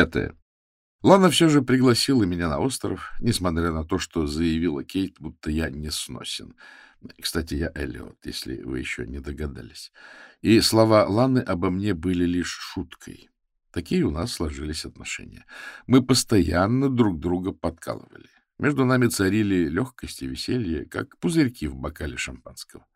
Пятое. Лана все же пригласила меня на остров, несмотря на то, что заявила Кейт, будто я не сносен. Кстати, я Эллиот, если вы еще не догадались. И слова Ланы обо мне были лишь шуткой. Такие у нас сложились отношения. Мы постоянно друг друга подкалывали. Между нами царили легкость и веселье, как пузырьки в бокале шампанского.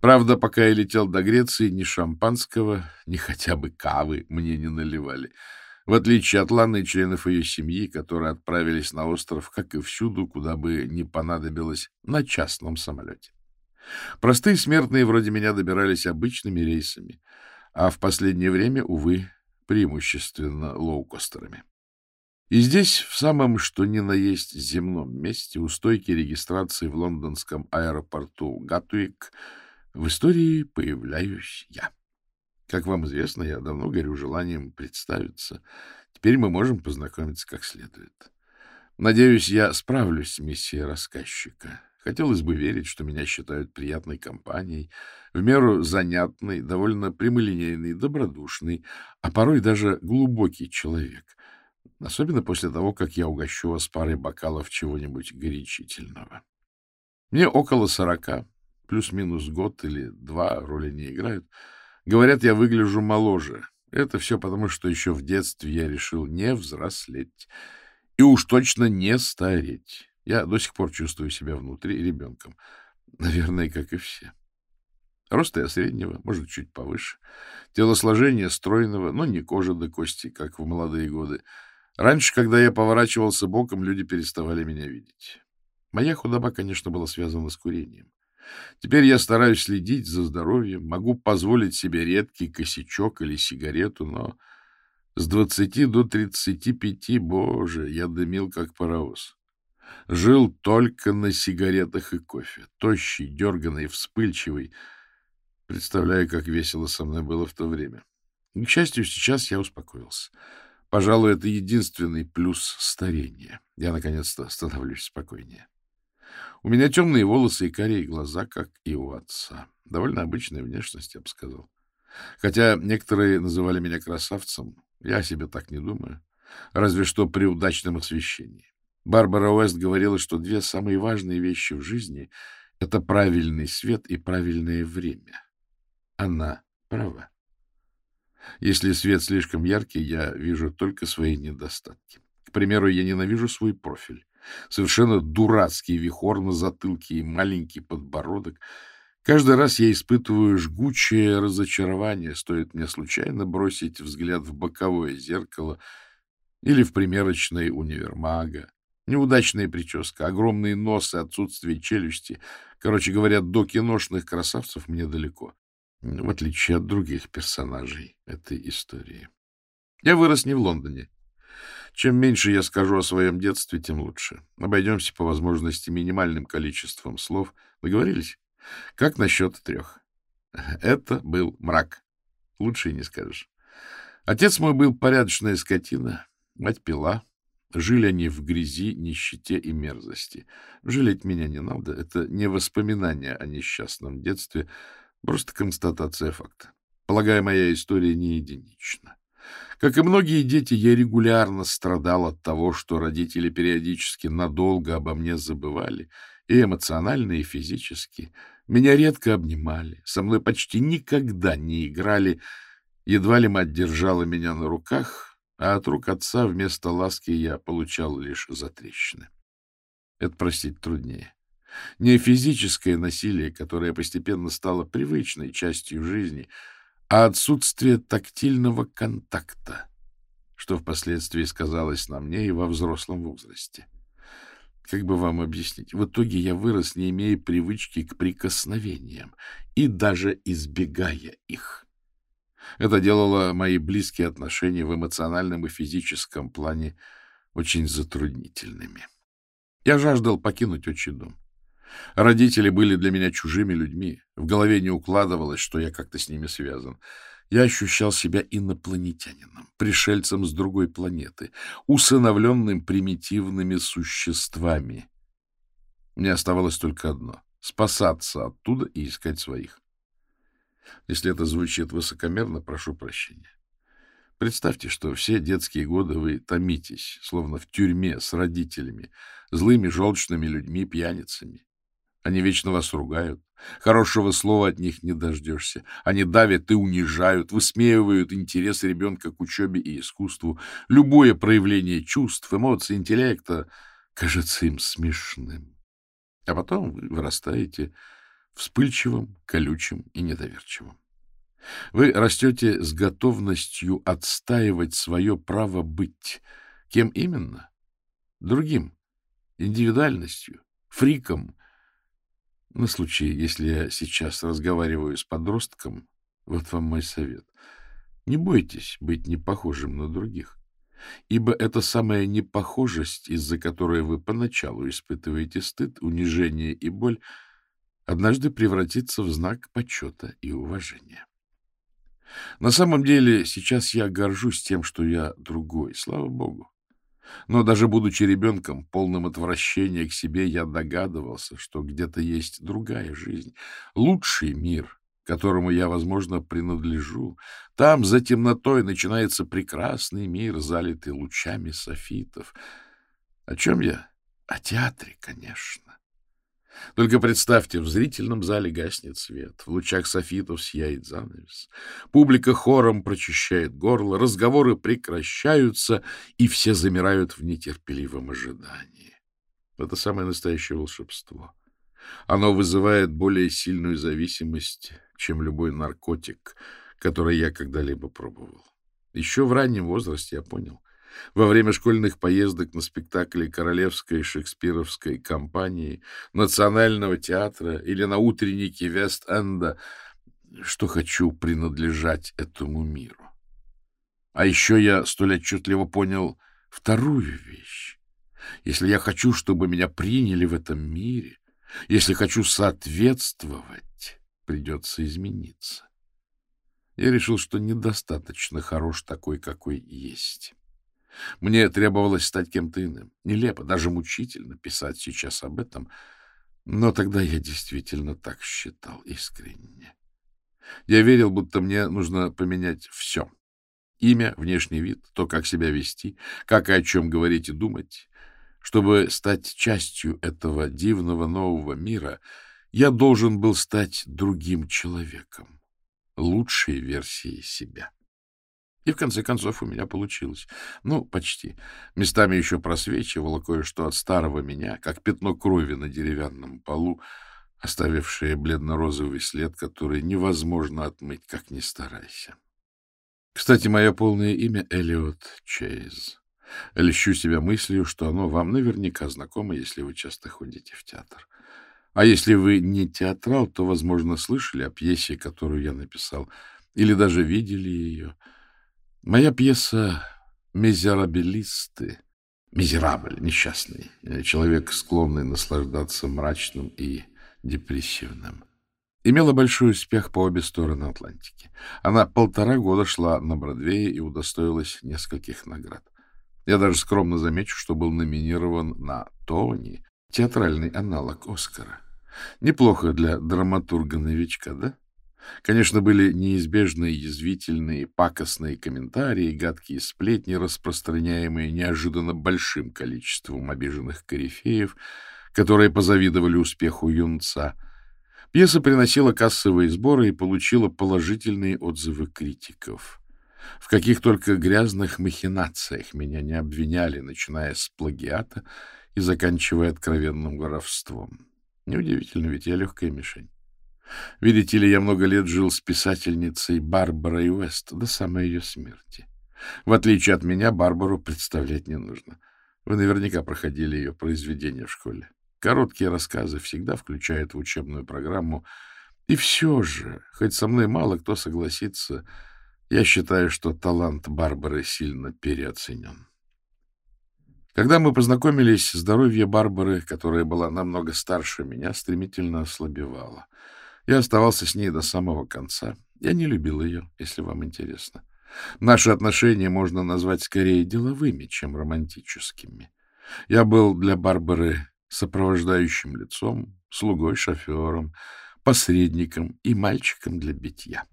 Правда, пока я летел до Греции, ни шампанского, ни хотя бы кавы мне не наливали — в отличие от Ланы и членов ее семьи, которые отправились на остров, как и всюду, куда бы ни понадобилось, на частном самолете. Простые смертные вроде меня добирались обычными рейсами, а в последнее время, увы, преимущественно лоукостерами. И здесь, в самом что ни на есть земном месте, у стойки регистрации в лондонском аэропорту Гатуик, в истории появляюсь я. Как вам известно, я давно горю желанием представиться. Теперь мы можем познакомиться как следует. Надеюсь, я справлюсь с миссией рассказчика. Хотелось бы верить, что меня считают приятной компанией, в меру занятный, довольно прямолинейный, добродушный, а порой даже глубокий человек. Особенно после того, как я угощу вас парой бокалов чего-нибудь горячительного. Мне около сорока, плюс-минус год или два роли не играют — Говорят, я выгляжу моложе. Это все потому, что еще в детстве я решил не взрослеть. И уж точно не стареть. Я до сих пор чувствую себя внутри ребенком. Наверное, как и все. Роста я среднего, может, чуть повыше. Телосложение стройного, но не кожа до кости, как в молодые годы. Раньше, когда я поворачивался боком, люди переставали меня видеть. Моя худоба, конечно, была связана с курением. Теперь я стараюсь следить за здоровьем, могу позволить себе редкий косячок или сигарету, но с двадцати до тридцати пяти, боже, я дымил как паровоз. Жил только на сигаретах и кофе, тощий, дерганный, вспыльчивый. Представляю, как весело со мной было в то время. К счастью, сейчас я успокоился. Пожалуй, это единственный плюс старения. Я, наконец-то, становлюсь спокойнее. У меня темные волосы и карие глаза, как и у отца. Довольно обычная внешность, я бы сказал. Хотя некоторые называли меня красавцем, я о себе так не думаю. Разве что при удачном освещении. Барбара Уэст говорила, что две самые важные вещи в жизни — это правильный свет и правильное время. Она права. Если свет слишком яркий, я вижу только свои недостатки. К примеру, я ненавижу свой профиль. Совершенно дурацкий вихор на затылке и маленький подбородок. Каждый раз я испытываю жгучее разочарование, стоит мне случайно бросить взгляд в боковое зеркало или в примерочной универмага. Неудачная прическа, огромные носы, отсутствие челюсти. Короче говоря, до киношных красавцев мне далеко, в отличие от других персонажей этой истории. Я вырос не в Лондоне. Чем меньше я скажу о своем детстве, тем лучше. Обойдемся по возможности минимальным количеством слов. Договорились? Как насчет трех? Это был мрак. Лучше и не скажешь. Отец мой был порядочная скотина, мать пила. Жили они в грязи, нищете и мерзости. Жалеть меня не надо. Это не воспоминание о несчастном детстве, просто констатация факта. Полагаю, моя история не единична. Как и многие дети, я регулярно страдал от того, что родители периодически надолго обо мне забывали, и эмоционально, и физически. Меня редко обнимали, со мной почти никогда не играли, едва ли мать держала меня на руках, а от рук отца вместо ласки я получал лишь затрещины. Это простить труднее. Не физическое насилие, которое постепенно стало привычной частью жизни — а отсутствие тактильного контакта, что впоследствии сказалось на мне и во взрослом возрасте. Как бы вам объяснить? В итоге я вырос, не имея привычки к прикосновениям и даже избегая их. Это делало мои близкие отношения в эмоциональном и физическом плане очень затруднительными. Я жаждал покинуть отчий дом. Родители были для меня чужими людьми. В голове не укладывалось, что я как-то с ними связан. Я ощущал себя инопланетянином, пришельцем с другой планеты, усыновленным примитивными существами. Мне оставалось только одно — спасаться оттуда и искать своих. Если это звучит высокомерно, прошу прощения. Представьте, что все детские годы вы томитесь, словно в тюрьме с родителями, злыми, желчными людьми, пьяницами. Они вечно вас ругают. Хорошего слова от них не дождешься. Они давят и унижают, высмеивают интерес ребенка к учебе и искусству. Любое проявление чувств, эмоций, интеллекта кажется им смешным. А потом вы вырастаете вспыльчивым, колючим и недоверчивым. Вы растете с готовностью отстаивать свое право быть. Кем именно? Другим. Индивидуальностью. Фриком. На случай, если я сейчас разговариваю с подростком, вот вам мой совет. Не бойтесь быть непохожим на других, ибо это самая непохожесть, из-за которой вы поначалу испытываете стыд, унижение и боль, однажды превратится в знак почета и уважения. На самом деле, сейчас я горжусь тем, что я другой, слава богу. Но даже будучи ребенком, полным отвращения к себе, я догадывался, что где-то есть другая жизнь, лучший мир, которому я, возможно, принадлежу. Там, за темнотой, начинается прекрасный мир, залитый лучами софитов. О чем я? О театре, конечно. Только представьте, в зрительном зале гаснет свет, в лучах софитов сияет занавес, публика хором прочищает горло, разговоры прекращаются, и все замирают в нетерпеливом ожидании. Это самое настоящее волшебство. Оно вызывает более сильную зависимость, чем любой наркотик, который я когда-либо пробовал. Еще в раннем возрасте я понял — во время школьных поездок на спектакли Королевской шекспировской компании, Национального театра или на утренники Вест-Энда, что хочу принадлежать этому миру. А еще я столь отчетливо понял вторую вещь. Если я хочу, чтобы меня приняли в этом мире, если хочу соответствовать, придется измениться. Я решил, что недостаточно хорош такой, какой есть. Мне требовалось стать кем-то иным. Нелепо, даже мучительно писать сейчас об этом, но тогда я действительно так считал искренне. Я верил, будто мне нужно поменять все. Имя, внешний вид, то, как себя вести, как и о чем говорить и думать. Чтобы стать частью этого дивного нового мира, я должен был стать другим человеком, лучшей версией себя. И в конце концов у меня получилось. Ну, почти. Местами еще просвечивало кое-что от старого меня, как пятно крови на деревянном полу, оставившее бледно-розовый след, который невозможно отмыть, как ни старайся. Кстати, мое полное имя — Элиот Чейз. Лещу себя мыслью, что оно вам наверняка знакомо, если вы часто ходите в театр. А если вы не театрал, то, возможно, слышали о пьесе, которую я написал, или даже видели ее — Моя пьеса «Мизерабилисты» Мизерабль, несчастный, человек, склонный наслаждаться мрачным и депрессивным. Имела большой успех по обе стороны Атлантики. Она полтора года шла на Бродвее и удостоилась нескольких наград. Я даже скромно замечу, что был номинирован на Тони, театральный аналог Оскара. Неплохо для драматурга-новичка, да? Конечно, были неизбежные язвительные, пакостные комментарии, гадкие сплетни, распространяемые неожиданно большим количеством обиженных корифеев, которые позавидовали успеху юнца. Пьеса приносила кассовые сборы и получила положительные отзывы критиков. В каких только грязных махинациях меня не обвиняли, начиная с плагиата и заканчивая откровенным воровством. Неудивительно, ведь я легкая мишень. Видите ли, я много лет жил с писательницей Барбарой Уэст до самой ее смерти. В отличие от меня, Барбару представлять не нужно. Вы наверняка проходили ее произведения в школе. Короткие рассказы всегда включают в учебную программу. И все же, хоть со мной мало кто согласится, я считаю, что талант Барбары сильно переоценен. Когда мы познакомились, здоровье Барбары, которая была намного старше меня, стремительно ослабевало. Я оставался с ней до самого конца. Я не любил ее, если вам интересно. Наши отношения можно назвать скорее деловыми, чем романтическими. Я был для Барбары сопровождающим лицом, слугой, шофером, посредником и мальчиком для битья.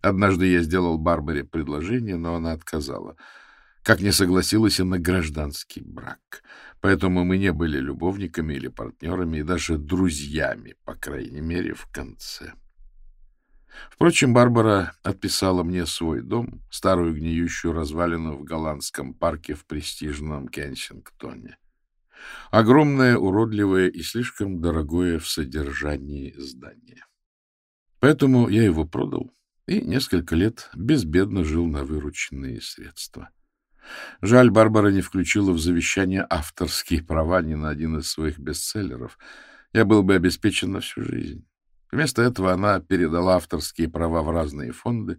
Однажды я сделал Барбаре предложение, но она отказала. Как не согласилась и на гражданский брак. Поэтому мы не были любовниками или партнерами, и даже друзьями, по крайней мере, в конце. Впрочем, Барбара отписала мне свой дом, старую гниющую развалину в голландском парке в престижном Кенсингтоне. Огромное, уродливое и слишком дорогое в содержании здание. Поэтому я его продал и несколько лет безбедно жил на вырученные средства. Жаль, Барбара не включила в завещание авторские права ни на один из своих бестселлеров. Я был бы обеспечен на всю жизнь. Вместо этого она передала авторские права в разные фонды,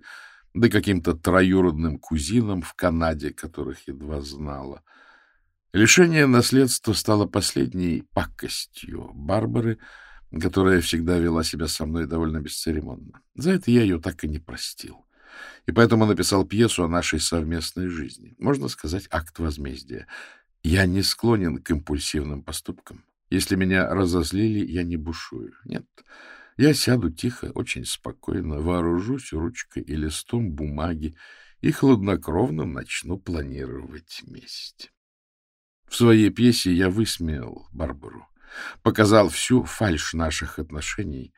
да каким-то троюродным кузинам в Канаде, которых едва знала. Лишение наследства стало последней пакостью Барбары, которая всегда вела себя со мной довольно бесцеремонно. За это я ее так и не простил. И поэтому написал пьесу о нашей совместной жизни. Можно сказать, акт возмездия. Я не склонен к импульсивным поступкам. Если меня разозлили, я не бушую. Нет, я сяду тихо, очень спокойно, вооружусь ручкой и листом бумаги и хладнокровно начну планировать месть. В своей пьесе я высмеял Барбару, показал всю фальшь наших отношений,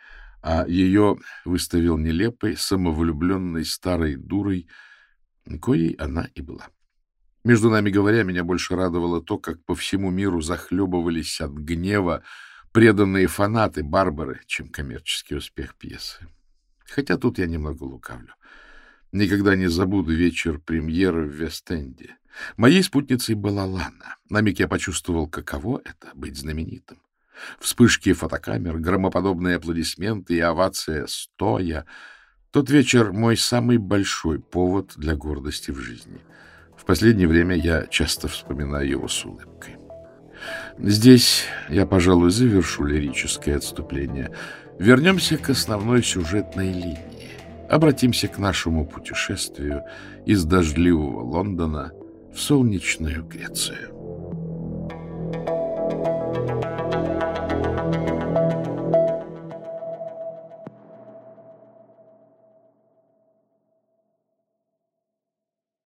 а ее выставил нелепой, самовлюбленной старой дурой, коей она и была. Между нами говоря, меня больше радовало то, как по всему миру захлебывались от гнева преданные фанаты Барбары, чем коммерческий успех пьесы. Хотя тут я немного лукавлю. Никогда не забуду вечер премьеры в Вест-Энде. Моей спутницей была Лана. На миг я почувствовал, каково это — быть знаменитым. Вспышки фотокамер, громоподобные аплодисменты и овация стоя. Тот вечер — мой самый большой повод для гордости в жизни. В последнее время я часто вспоминаю его с улыбкой. Здесь я, пожалуй, завершу лирическое отступление. Вернемся к основной сюжетной линии. Обратимся к нашему путешествию из дождливого Лондона в солнечную Грецию.